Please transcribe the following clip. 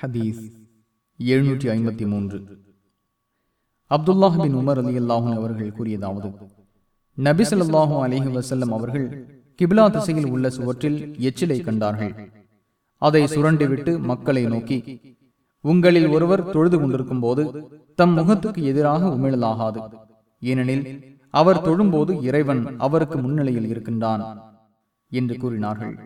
ஹதீஸ் எழுநூற்றி ஐம்பத்தி மூன்று. அப்துல்லாஹின் உமர் அலி அல்லாஹூன் அவர்கள் கூறியதாவது நபி ஸல்லல்லாஹு அலைஹி வசல்லம் அவர்கள் கிபிலா திசையில் உள்ள சுவற்றில் எச்சிலை கண்டார்கள். அதை சுரண்டிவிட்டு மக்களை நோக்கி உங்களில் ஒருவர் தொழுது கொண்டிருக்கும் போது தம் முகத்துக்கு எதிராக உமிழலாகாது. ஏனெனில் அவர் தொழும்போது இறைவன் அவருக்கு முன்னிலையில் இருக்கின்றான் என்று கூறினார்கள்.